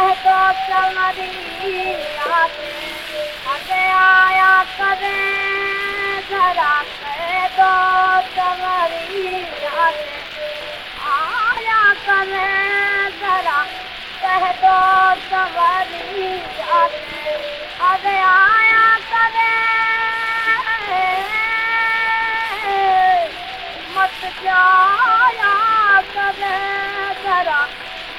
وري جاتي اڳي آيا توهان ذرا ڪوري جاتي آيا ڪوي ذرا ڪه ڏو زي جاتي اڄ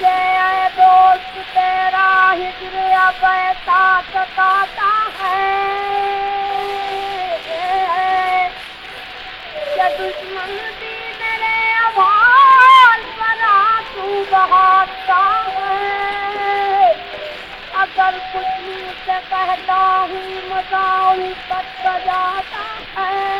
जय दोस्त तेरा हिजरे अब ताकता है। दुश्मन भी मेरे अभाल बना तू बहाता है। अगर कुछ से कहता हूँ मज़ा उन पर है।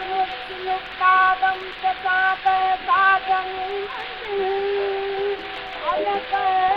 अजब तर मुश्किल कादम